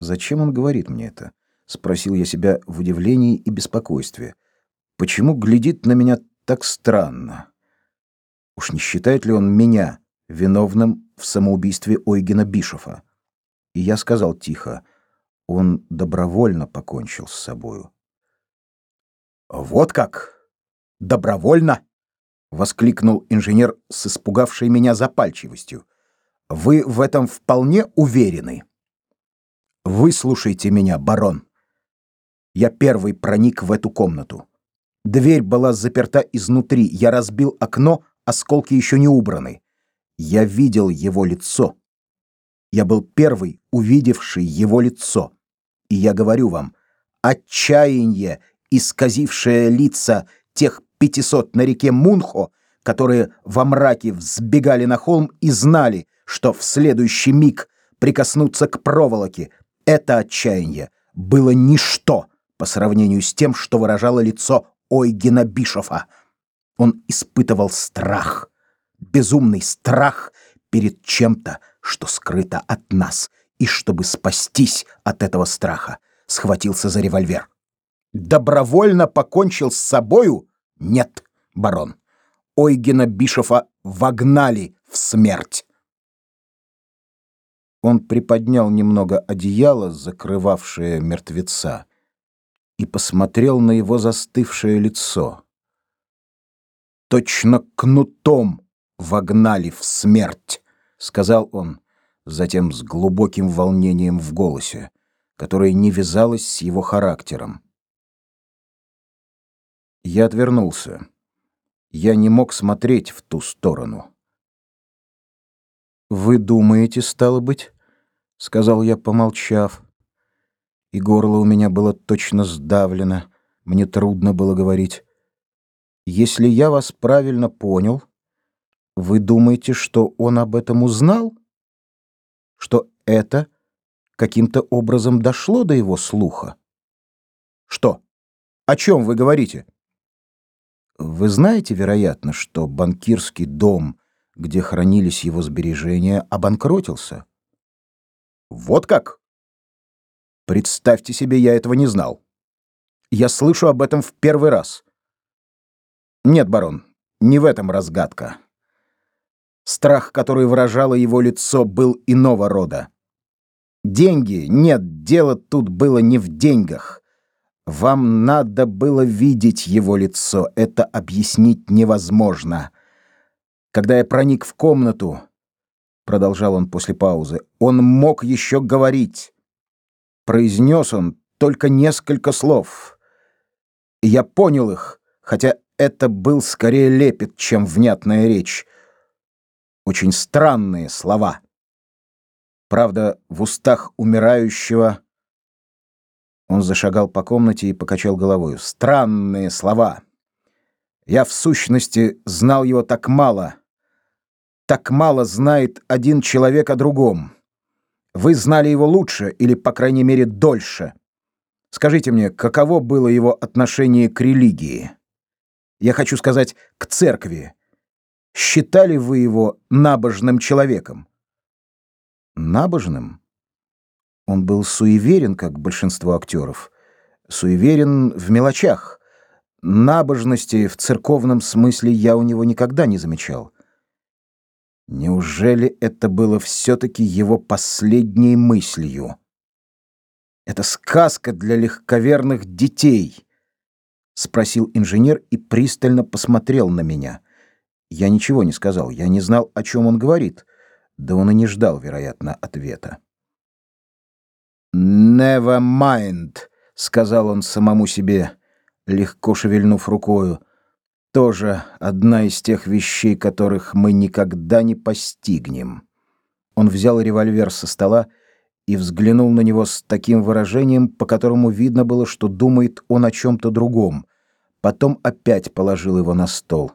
Зачем он говорит мне это? спросил я себя в удивлении и беспокойстве. Почему глядит на меня так странно? Уж не считает ли он меня виновным в самоубийстве Ойгена Бишофа? И я сказал тихо: он добровольно покончил с собою. Вот как? Добровольно? воскликнул инженер с испугавшей меня запальчивостью. Вы в этом вполне уверены? Выслушайте меня, барон. Я первый проник в эту комнату. Дверь была заперта изнутри. Я разбил окно, осколки еще не убраны. Я видел его лицо. Я был первый, увидевший его лицо. И я говорю вам, отчаяние, исказившее лица тех пятисот на реке Мунхо, которые во мраке взбегали на холм и знали, что в следующий миг прикоснуться к проволоке, это отчаяние было ничто по сравнению с тем, что выражало лицо Ойгена Бишофа. Он испытывал страх, безумный страх перед чем-то, что скрыто от нас, и чтобы спастись от этого страха, схватился за револьвер. Добровольно покончил с собою? Нет, барон. Ойгена Бишофа вогнали в смерть. Он приподнял немного одеяло, закрывавшее мертвеца, и посмотрел на его застывшее лицо. Точно кнутом вогнали в смерть, сказал он, затем с глубоким волнением в голосе, которое не вязалось с его характером. Я отвернулся. Я не мог смотреть в ту сторону. Вы думаете, стало быть, сказал я, помолчав и горло у меня было точно сдавлено, мне трудно было говорить. Если я вас правильно понял, вы думаете, что он об этом узнал? Что это каким-то образом дошло до его слуха? Что? О чем вы говорите? Вы знаете, вероятно, что банкирский дом, где хранились его сбережения, обанкротился? Вот как? Представьте себе, я этого не знал. Я слышу об этом в первый раз. Нет, барон, не в этом разгадка. Страх, который выражало его лицо, был иного рода. Деньги, нет, дело тут было не в деньгах. Вам надо было видеть его лицо, это объяснить невозможно. Когда я проник в комнату, продолжал он после паузы, он мог еще говорить. Произнес он только несколько слов. Я понял их, хотя это был скорее лепет, чем внятная речь. Очень странные слова. Правда, в устах умирающего он зашагал по комнате и покачал головой. Странные слова. Я в сущности знал его так мало. Так мало знает один человек о другом. Вы знали его лучше или, по крайней мере, дольше. Скажите мне, каково было его отношение к религии? Я хочу сказать, к церкви. Считали вы его набожным человеком? Набожным? Он был суеверен, как большинство актеров. Суеверен в мелочах. Набожности в церковном смысле я у него никогда не замечал. Неужели это было все-таки его последней мыслью? Это сказка для легковерных детей, спросил инженер и пристально посмотрел на меня. Я ничего не сказал, я не знал, о чем он говорит, да он и не ждал, вероятно, ответа. Never mind, сказал он самому себе, легко шевельнув рукою тоже одна из тех вещей, которых мы никогда не постигнем. Он взял револьвер со стола и взглянул на него с таким выражением, по которому видно было, что думает он о чем-то другом. Потом опять положил его на стол.